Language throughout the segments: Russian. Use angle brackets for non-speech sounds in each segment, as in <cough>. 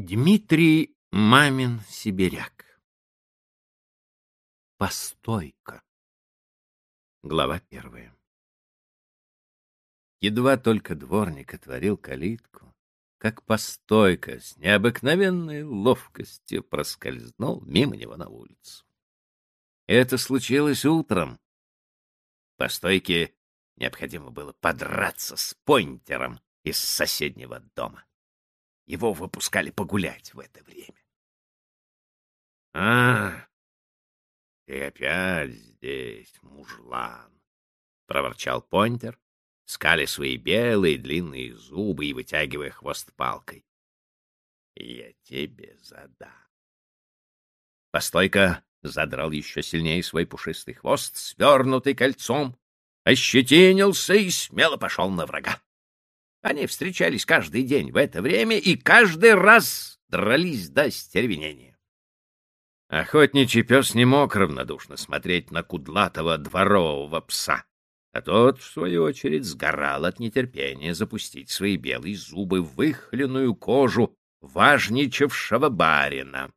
Дмитрий Мамин Сибиряк Постойка Глава первая Едва только дворник отворил калитку, как постойка с необыкновенной ловкостью проскользнул мимо него на улицу. Это случилось утром. Постойке необходимо было подраться с поинтером из соседнего дома. Его выпускали погулять в это время. — А, ты опять здесь, мужлан! — проворчал Понтер, скали свои белые длинные зубы и вытягивая хвост палкой. — Я тебе задам. Постойка задрал еще сильнее свой пушистый хвост, свернутый кольцом, ощетинился и смело пошел на врага. Они встречались каждый день в это время и каждый раз дрались до стервенения. Охотничий пес не мог равнодушно смотреть на кудлатого дворового пса, а тот, в свою очередь, сгорал от нетерпения запустить свои белые зубы в выхленную кожу важничавшего барина.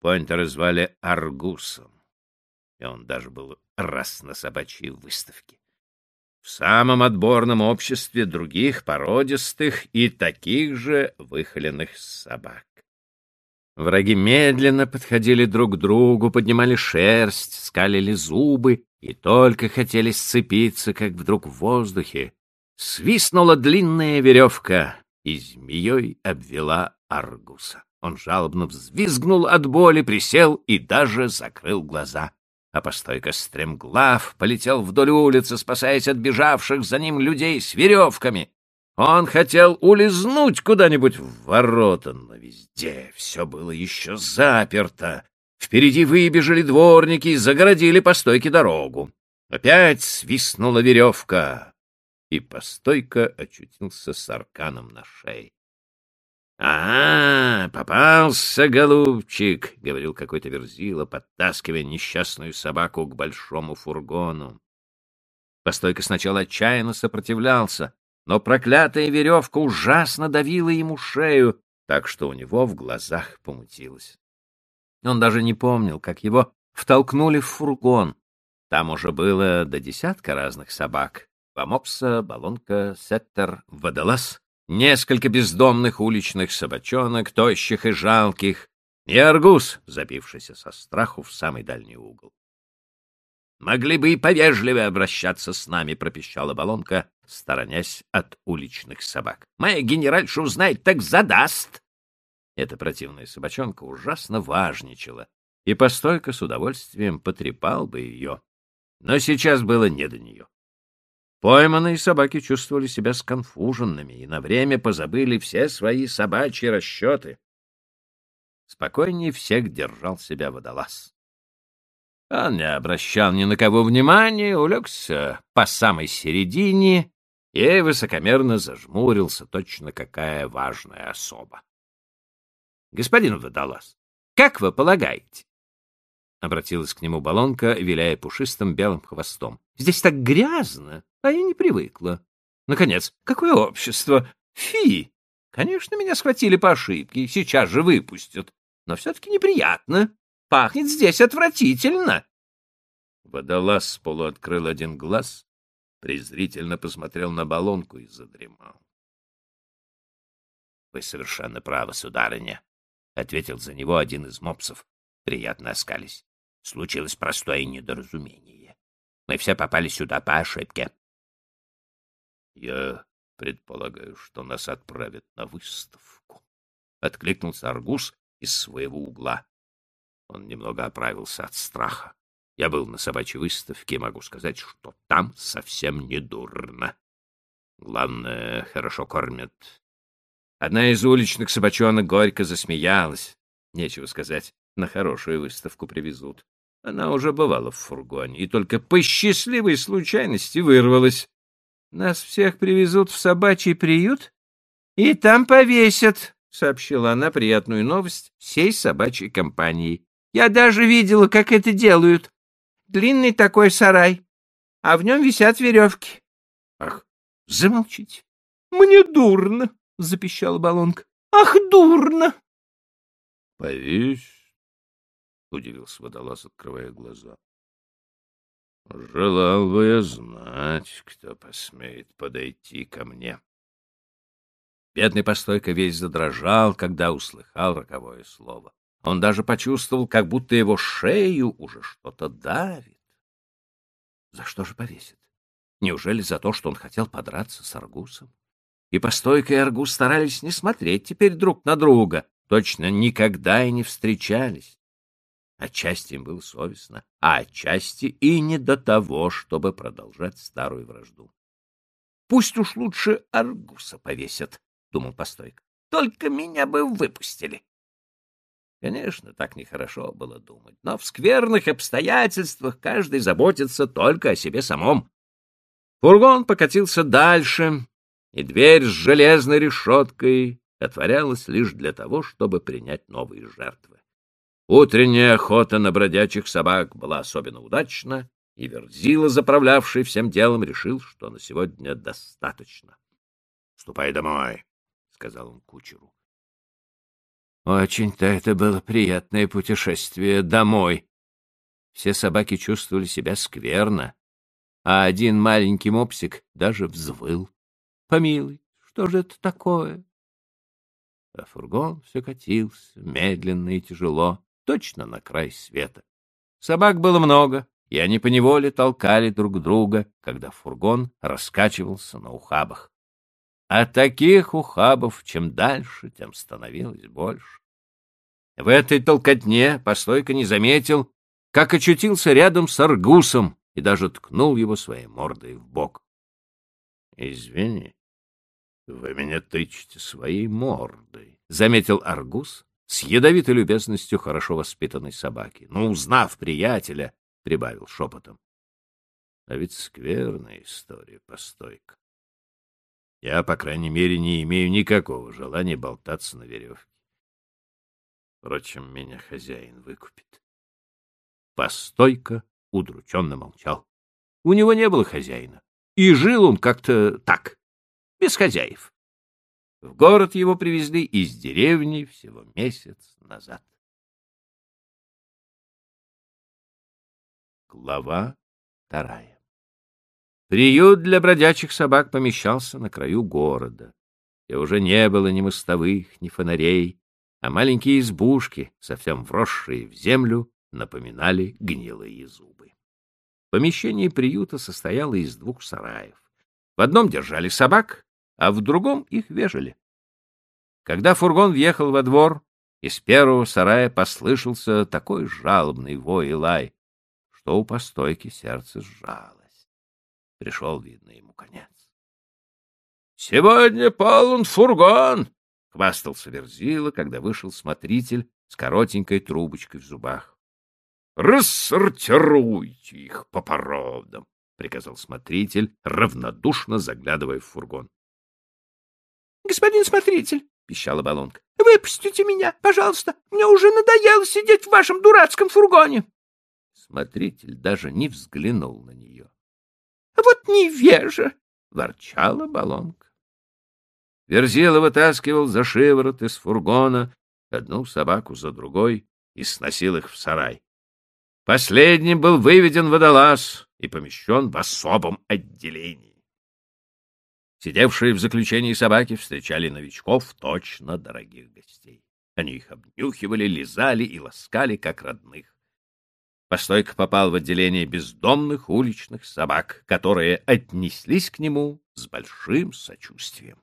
Пойнтера звали Аргусом, и он даже был раз на собачьей выставке в самом отборном обществе других породистых и таких же выхоленных собак. Враги медленно подходили друг к другу, поднимали шерсть, скалили зубы и только хотели сцепиться, как вдруг в воздухе свистнула длинная веревка и змеей обвела Аргуса. Он жалобно взвизгнул от боли, присел и даже закрыл глаза а постойка стремглав полетел вдоль улицы, спасаясь от бежавших за ним людей с веревками. Он хотел улизнуть куда-нибудь в ворота, но везде все было еще заперто. Впереди выбежали дворники и загородили по стойке дорогу. Опять свистнула веревка, и постойка очутился с арканом на шее. — А, попался, голубчик, — говорил какой-то верзила, подтаскивая несчастную собаку к большому фургону. Постойка сначала отчаянно сопротивлялся, но проклятая веревка ужасно давила ему шею, так что у него в глазах помутилось. Он даже не помнил, как его втолкнули в фургон. Там уже было до десятка разных собак. Помопса, Балонка, Сеттер, Водолаз несколько бездомных уличных собачонок, тощих и жалких, и аргус, забившийся со страху в самый дальний угол. «Могли бы и повежливее обращаться с нами», — пропищала Балонка, сторонясь от уличных собак. «Моя генеральша узнает, так задаст!» Эта противная собачонка ужасно важничала, и постойка с удовольствием потрепал бы ее. Но сейчас было не до нее. Пойманные собаки чувствовали себя сконфуженными и на время позабыли все свои собачьи расчеты. Спокойнее всех держал себя водолаз. Он не обращал ни на кого внимания, улегся по самой середине и высокомерно зажмурился, точно какая важная особа. — Господин водолаз, как вы полагаете? — обратилась к нему баллонка, виляя пушистым белым хвостом. — Здесь так грязно! А я не привыкла. Наконец, какое общество? Фи! Конечно, меня схватили по ошибке, сейчас же выпустят. Но все-таки неприятно. Пахнет здесь отвратительно. Водолаз с полу открыл один глаз, презрительно посмотрел на баллонку и задремал. — Вы совершенно правы, сударыня, — ответил за него один из мопсов. Приятно оскались. Случилось простое недоразумение. Мы все попали сюда по ошибке. Я предполагаю, что нас отправят на выставку. Откликнулся Аргус из своего угла. Он немного оправился от страха. Я был на собачьей выставке и могу сказать, что там совсем не дурно. Главное, хорошо кормят. Одна из уличных собачонок горько засмеялась. Нечего сказать, на хорошую выставку привезут. Она уже бывала в фургоне и только по счастливой случайности вырвалась. Нас всех привезут в собачий приют и там повесят, — сообщила она приятную новость всей собачьей компании. Я даже видела, как это делают. Длинный такой сарай, а в нем висят веревки. — Ах, замолчите. — Мне дурно, — запищала Балонка. — Ах, дурно! — Повесь? — удивился водолаз, открывая глаза. — Желал бы я знать, кто посмеет подойти ко мне. Бедный постойка весь задрожал, когда услыхал роковое слово. Он даже почувствовал, как будто его шею уже что-то давит. За что же повесит? Неужели за то, что он хотел подраться с Аргусом? И Постойка и Аргус старались не смотреть теперь друг на друга, точно никогда и не встречались. Отчасти им было совестно, а отчасти и не до того, чтобы продолжать старую вражду. — Пусть уж лучше Аргуса повесят, — думал Постойка. — Только меня бы выпустили. Конечно, так нехорошо было думать, но в скверных обстоятельствах каждый заботится только о себе самом. Фургон покатился дальше, и дверь с железной решеткой отворялась лишь для того, чтобы принять новые жертвы. Утренняя охота на бродячих собак была особенно удачна, и Верзила, заправлявший всем делом, решил, что на сегодня достаточно. — Ступай домой, — сказал он кучеру. Очень-то это было приятное путешествие домой. Все собаки чувствовали себя скверно, а один маленький мопсик даже взвыл. Помилуй, что же это такое? А фургон все катился, медленно и тяжело, точно на край света. Собак было много, и они поневоле толкали друг друга, когда фургон раскачивался на ухабах. А таких ухабов чем дальше, тем становилось больше. В этой толкотне постойка не заметил, как очутился рядом с Аргусом и даже ткнул его своей мордой в бок. — Извини, вы меня тычете своей мордой, — заметил Аргус с ядовитой любезностью хорошо воспитанной собаки. Но, узнав приятеля, прибавил шепотом. — А ведь скверная история, постойка. Я, по крайней мере, не имею никакого желания болтаться на веревке. Впрочем, меня хозяин выкупит. Постойка удрученно молчал. У него не было хозяина, и жил он как-то так, без хозяев. В город его привезли из деревни всего месяц назад. Глава вторая Приют для бродячих собак помещался на краю города, где уже не было ни мостовых, ни фонарей, а маленькие избушки, совсем вросшие в землю, напоминали гнилые зубы. Помещение приюта состояло из двух сараев. В одном держали собак, а в другом их вешали. Когда фургон въехал во двор, из первого сарая послышался такой жалобный вой и лай, что у постойки сердце сжалось. Пришел, видно, ему конец. — Сегодня полон фургон! — хвастался Верзила, когда вышел смотритель с коротенькой трубочкой в зубах. — Рассортируйте их по породам! — приказал смотритель, равнодушно заглядывая в фургон. — Господин смотритель, — пищала баллонка, — выпустите меня, пожалуйста, мне уже надоело сидеть в вашем дурацком фургоне. Смотритель даже не взглянул на нее. — Вот невежа! — ворчала баллонка. Верзила вытаскивал за шиворот из фургона одну собаку за другой и сносил их в сарай. Последним был выведен водолаз и помещен в особом отделении. Сидевшие в заключении собаки встречали новичков точно дорогих гостей. Они их обнюхивали, лизали и ласкали, как родных. Постойка попал в отделение бездомных уличных собак, которые отнеслись к нему с большим сочувствием.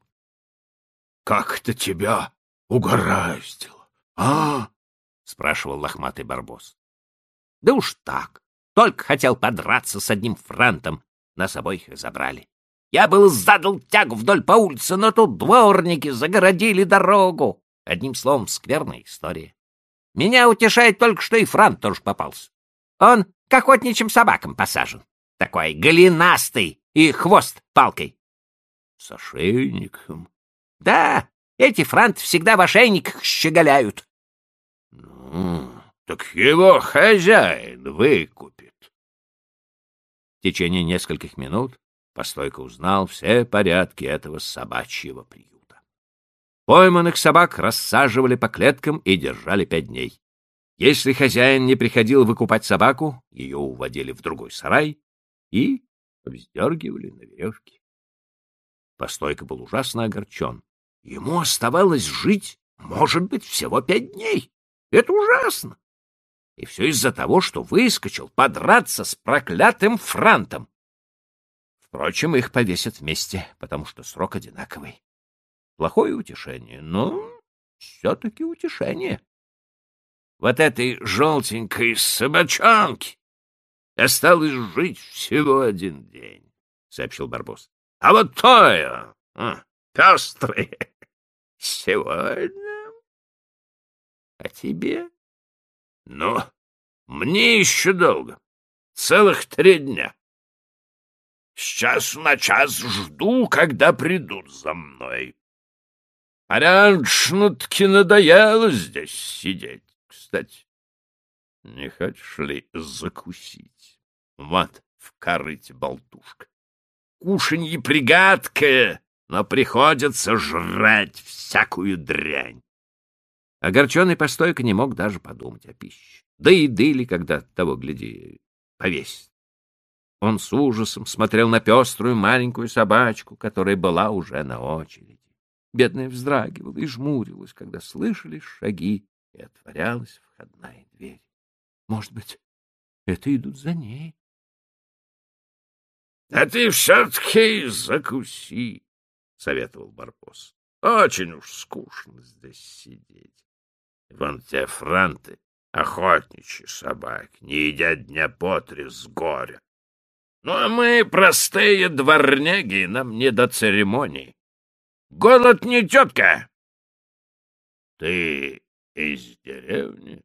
— Как это тебя угораздило, а? — спрашивал лохматый барбос. — Да уж так. Только хотел подраться с одним франтом. Нас обоих забрали. Я был задал тягу вдоль по улице, но тут дворники загородили дорогу. Одним словом, скверная история. Меня утешает только, что и Франт тоже попался. Он к охотничьим собакам посажен. Такой голенастый и хвост палкой. — С ошейником? Да, эти франты всегда в ошейниках щеголяют. — Ну, так его хозяин выкупит. В течение нескольких минут Постойко узнал все порядки этого собачьего приюта. Пойманных собак рассаживали по клеткам и держали пять дней. Если хозяин не приходил выкупать собаку, ее уводили в другой сарай и вздергивали на веревке. Постойка был ужасно огорчен. Ему оставалось жить, может быть, всего пять дней. Это ужасно. И все из-за того, что выскочил подраться с проклятым франтом. Впрочем, их повесят вместе, потому что срок одинаковый. Плохое утешение, но все-таки утешение. Вот этой желтенькой собачонке осталось жить всего один день, — сообщил Барбос. — А вот тое, а, <laughs> сегодня. А тебе? Ну, мне еще долго. Целых три дня. С часу на час жду, когда придут за мной. А раньше-таки надоело здесь сидеть. Кстати, не хочешь ли закусить? Вот в корыте болтушка. Кушанье пригадкое, но приходится жрать всякую дрянь. Огорченный постойка не мог даже подумать о пище. Да и дыли, когда того, гляди, повесит. Он с ужасом смотрел на пеструю маленькую собачку, которая была уже на очереди. Бедная вздрагивала и жмурилась, когда слышали шаги, и отворялась входная дверь. Может быть, это идут за ней? — А ты все-таки закуси, — советовал Барбос. — Очень уж скучно здесь сидеть. Вон те франты, охотничьи собаки, не едят дня по три с горя. Ну, а мы, простые дворняги, нам не до церемоний. Голод не тетка. Ты из деревни?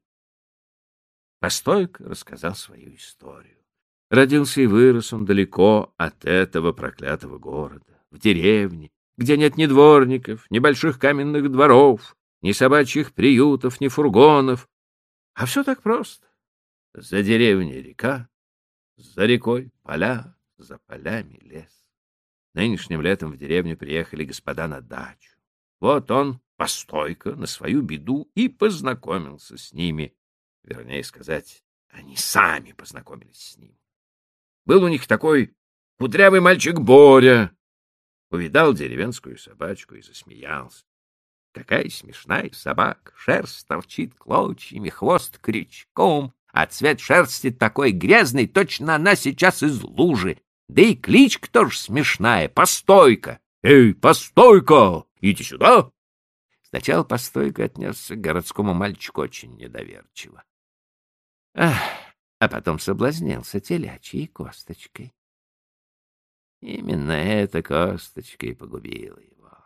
Постойка рассказал свою историю. Родился и вырос он далеко от этого проклятого города, в деревне, где нет ни дворников, ни больших каменных дворов, ни собачьих приютов, ни фургонов. А все так просто. За деревней река, за рекой поля, за полями лес. Нынешним летом в деревню приехали господа на дачу. Вот он, постойко, на свою беду и познакомился с ними. Вернее сказать, они сами познакомились с ним. Был у них такой кудрявый мальчик Боря. Увидал деревенскую собачку и засмеялся. Какая смешная собака! Шерсть торчит клочьями, хвост крючком, а цвет шерсти такой грязный, точно она сейчас из лужи. Да и кличка тоже смешная — Постойка. Эй, Постойка, иди сюда! Сначала Постойка отнесся к городскому мальчику очень недоверчиво. Ах, а потом соблазнился телячьей косточкой. Именно эта косточка и погубила его.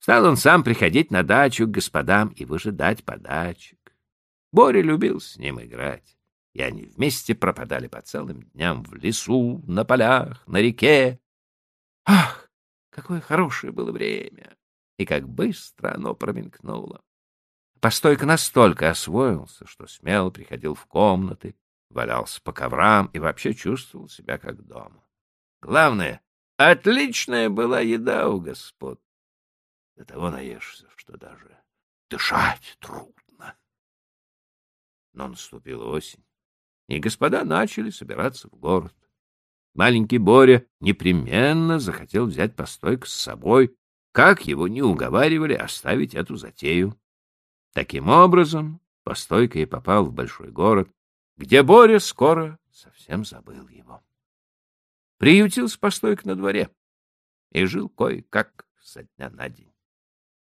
Стал он сам приходить на дачу к господам и выжидать подачек. Боря любил с ним играть, и они вместе пропадали по целым дням в лесу, на полях, на реке. Ах, какое хорошее было время! И как быстро оно промелькнуло! Постойка настолько освоился, что смело приходил в комнаты, валялся по коврам и вообще чувствовал себя как дома. Главное, отличная была еда у господ. До того наешься, что даже дышать трудно. Но наступила осень, и господа начали собираться в город. Маленький Боря непременно захотел взять постойк с собой, как его не уговаривали оставить эту затею. Таким образом, постойка и попал в большой город, где Боря скоро совсем забыл его. Приютился постойк на дворе и жил кое-как со дня на день.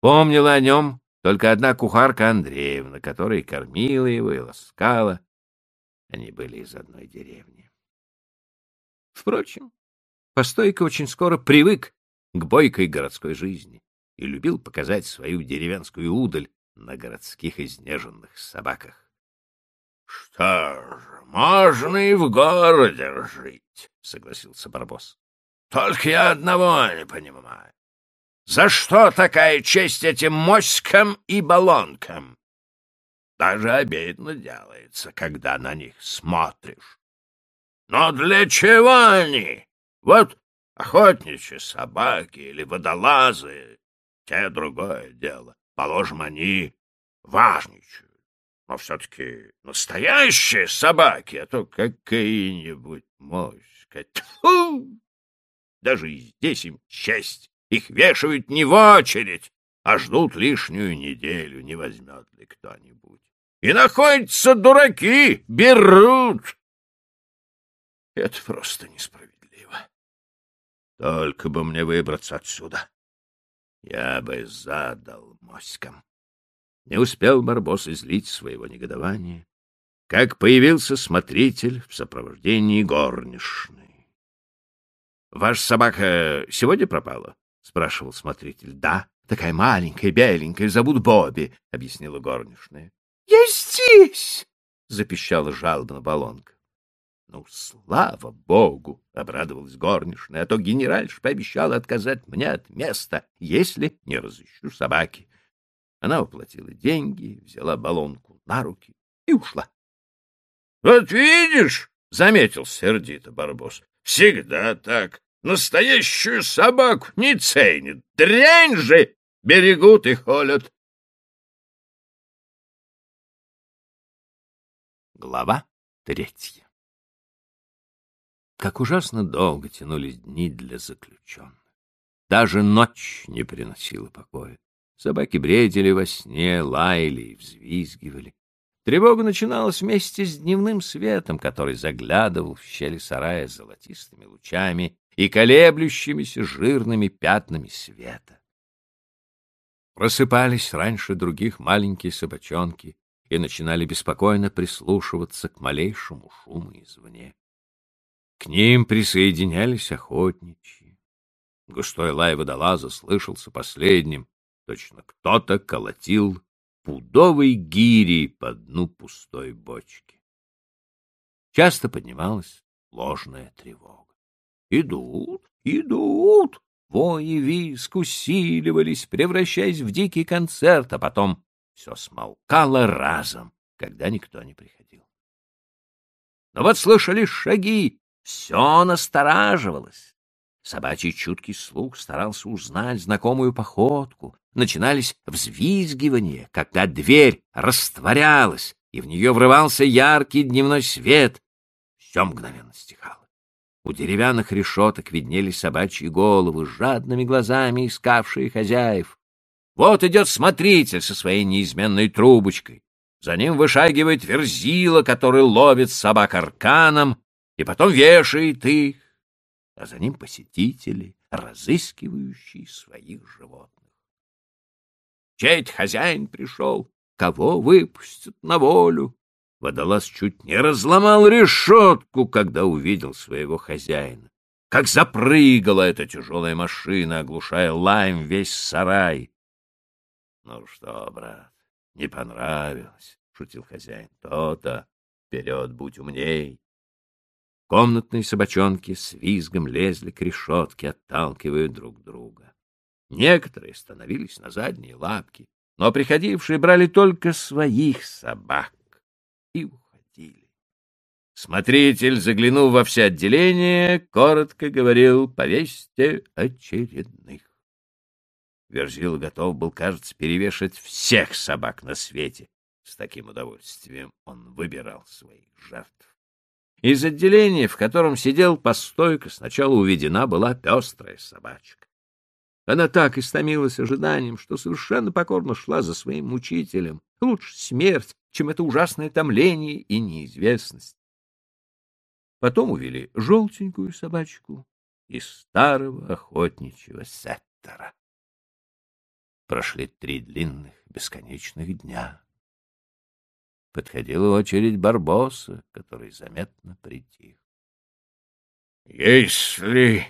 Помнила о нем только одна кухарка Андреевна, которая кормила его и ласкала. Они были из одной деревни. Впрочем, Постойко очень скоро привык к бойкой городской жизни и любил показать свою деревенскую удаль на городских изнеженных собаках. — Что ж, можно и в городе жить, — согласился Барбос. — Только я одного не понимаю. За что такая честь этим моськам и баллонкам? Даже обидно делается, когда на них смотришь. Но для чего они? Вот охотничьи собаки или водолазы те другое дело. Положим, они важничают. Но все-таки настоящие собаки, а то какая-нибудь моська. Тьфу! Даже и здесь им честь. Их вешают не в очередь, а ждут лишнюю неделю, не возьмет ли кто-нибудь. И находятся дураки, берут. Это просто несправедливо. Только бы мне выбраться отсюда. Я бы задал моськам. Не успел Барбос излить своего негодования, как появился смотритель в сопровождении горничной. — Ваша собака сегодня пропала? — спрашивал смотритель. — Да, такая маленькая, беленькая, зовут Бобби, — объяснила горничная. — Я здесь! — запищала жалобно баллонка. — Ну, слава богу! — обрадовалась горничная, а то генеральш пообещала отказать мне от места, если не разыщу собаки. Она уплатила деньги, взяла баллонку на руки и ушла. — Вот видишь, — заметил сердито Барбос, — всегда так. Настоящую собаку не ценят. Дрянь же берегут и холят. Глава третья Как ужасно долго тянулись дни для заключенных. Даже ночь не приносила покоя. Собаки бредили во сне, лаяли и взвизгивали. Тревога начиналась вместе с дневным светом, который заглядывал в щели сарая золотистыми лучами и колеблющимися жирными пятнами света. Просыпались раньше других маленькие собачонки и начинали беспокойно прислушиваться к малейшему шуму извне. К ним присоединялись охотничьи. Густой лай водолаза слышался последним, Точно кто-то колотил пудовой гирей по дну пустой бочки. Часто поднималась ложная тревога. Идут, идут! Вои виск усиливались, превращаясь в дикий концерт, а потом все смолкало разом, когда никто не приходил. Но вот слышали шаги, все настораживалось. Собачий чуткий слух старался узнать знакомую походку, начинались взвизгивания, когда дверь растворялась, и в нее врывался яркий дневной свет. Все мгновенно стихало. У деревянных решеток виднелись собачьи головы, жадными глазами искавшие хозяев. Вот идет смотритель со своей неизменной трубочкой. За ним вышагивает верзила, который ловит собак арканом и потом вешает их, а за ним посетители, разыскивающие своих животных. Чей-то хозяин пришел, кого выпустят на волю. Водолаз чуть не разломал решетку, когда увидел своего хозяина. Как запрыгала эта тяжелая машина, оглушая лаем весь сарай. — Ну что, брат, не понравилось, — шутил хозяин. — То-то, вперед, будь умней. Комнатные собачонки с визгом лезли к решетке, отталкивая друг друга. Некоторые становились на задние лапки, но приходившие брали только своих собак и уходили. Смотритель, заглянув во все отделения, коротко говорил «повесьте очередных». Верзила готов был, кажется, перевешать всех собак на свете. С таким удовольствием он выбирал своих жертв. Из отделения, в котором сидел по стойку, сначала уведена была пестрая собачка. Она так истомилась ожиданием, что совершенно покорно шла за своим мучителем. Лучше смерть, чем это ужасное томление и неизвестность. Потом увели желтенькую собачку из старого охотничьего сеттера. Прошли три длинных бесконечных дня. Подходила очередь Барбоса, который заметно притих. — Если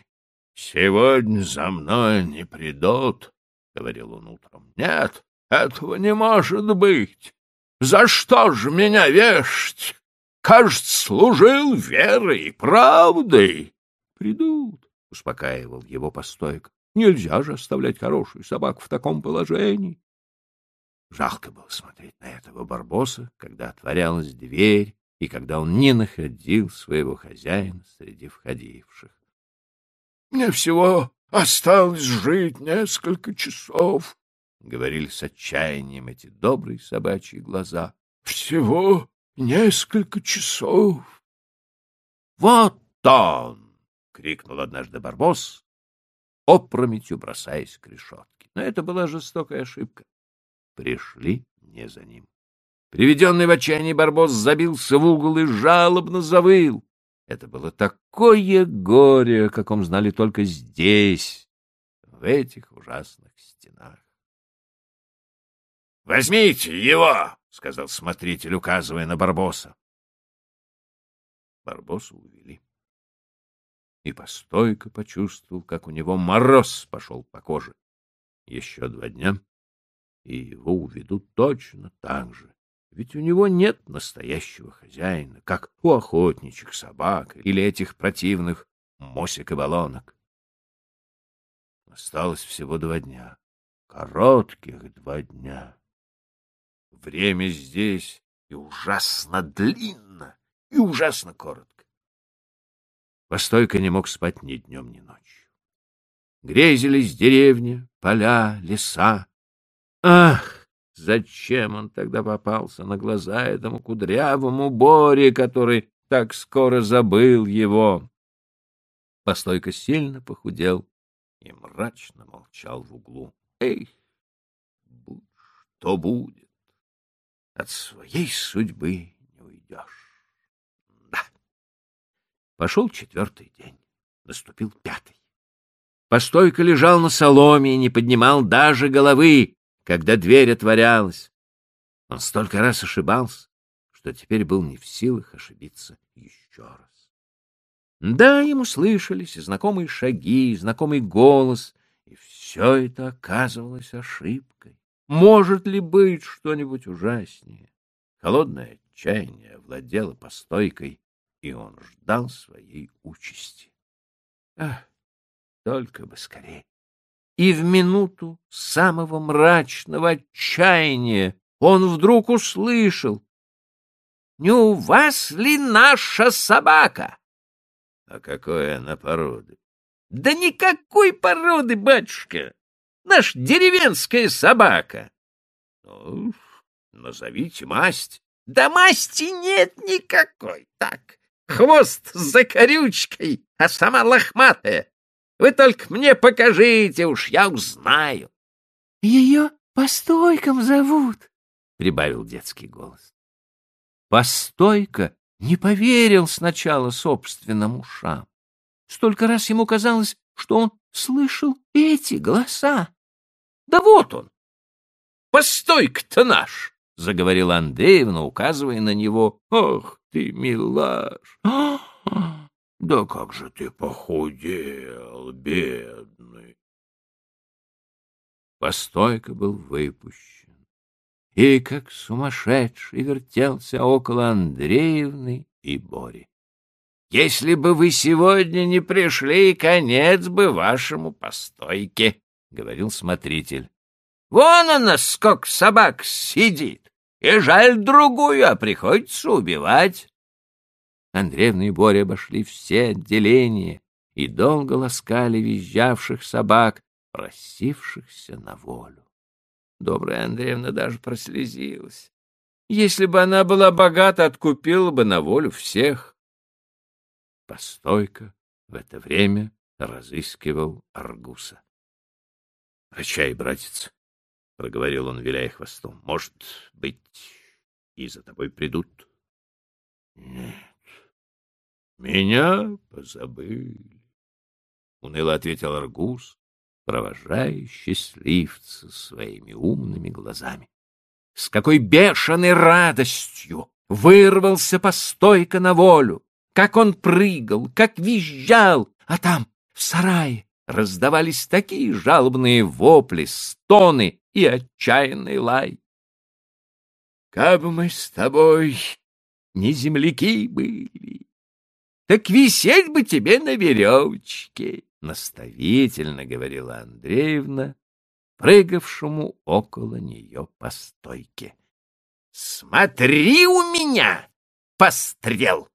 «Сегодня за мной не придут», — говорил он утром. «Нет, этого не может быть. За что же меня вешать? Кажется, служил верой и правдой». «Придут», — успокаивал его постойк. «Нельзя же оставлять хорошую собаку в таком положении». Жалко было смотреть на этого барбоса, когда отворялась дверь и когда он не находил своего хозяина среди входивших. Мне всего осталось жить несколько часов, — говорили с отчаянием эти добрые собачьи глаза. — Всего несколько часов. — Вот он! — крикнул однажды Барбос, опрометью бросаясь к решетке. Но это была жестокая ошибка. Пришли не за ним. Приведенный в отчаяние Барбос забился в угол и жалобно завыл. Это было такое горе, о каком знали только здесь, в этих ужасных стенах. — Возьмите его! — сказал смотритель, указывая на Барбоса. Барбоса увели. И постойко почувствовал, как у него мороз пошел по коже. Еще два дня, и его уведут точно так же. Ведь у него нет настоящего хозяина, как у охотничьих собак или этих противных мосик и баллонок. Осталось всего два дня. Коротких два дня. Время здесь и ужасно длинно, и ужасно коротко. Постойка не мог спать ни днем, ни ночью. Грезились деревни, поля, леса. Ах, зачем он тогда попался на глаза этому кудрявому Боре, который так скоро забыл его? Постойка сильно похудел и мрачно молчал в углу. Эй, будь что будет от своей судьбы не уйдешь. Да. Пошел четвертый день, наступил пятый. Постойка лежал на соломе и не поднимал даже головы, когда дверь отворялась. Он столько раз ошибался, что теперь был не в силах ошибиться еще раз. Да, ему слышались и знакомые шаги, и знакомый голос, и все это оказывалось ошибкой. Может ли быть что-нибудь ужаснее? Холодное отчаяние владело постойкой, и он ждал своей участи. Ах, только бы скорее. И в минуту самого мрачного отчаяния он вдруг услышал. — Не у вас ли наша собака? — А какой она породы? — Да никакой породы, батюшка! Наш деревенская собака. Ну, назовите масть. Да масти нет никакой. Так, хвост за корючкой, а сама лохматая. Вы только мне покажите, уж я узнаю. — Ее постойком зовут, — прибавил детский голос. Постойка не поверил сначала собственным ушам. Столько раз ему казалось, что он слышал эти голоса. Да вот он. Постой-ка-то наш, — заговорила Андреевна, указывая на него. Ох ты, милаш! <gasps> Да как же ты похудел, бедный! Постойка был выпущен, и как сумасшедший вертелся около Андреевны и Бори. Если бы вы сегодня не пришли, конец бы вашему постойке. — говорил смотритель. — Вон она, сколько собак сидит, и жаль другую, а приходится убивать. Андреевна и Боря обошли все отделения и долго ласкали визжавших собак, просившихся на волю. Добрая Андреевна даже прослезилась. Если бы она была богата, откупила бы на волю всех. Постойка в это время разыскивал Аргуса. — Прощай, братец, — проговорил он, виляя хвостом. — Может быть, и за тобой придут? — Нет, меня позабыли, — уныло ответил Аргус, провожая счастливца своими умными глазами. С какой бешеной радостью вырвался постойка на волю! Как он прыгал, как визжал, а там, в сарае, раздавались такие жалобные вопли, стоны и отчаянный лай. Как бы мы с тобой не земляки были, так висеть бы тебе на веревочке, — наставительно говорила Андреевна, прыгавшему около нее по стойке. — Смотри у меня, пострел!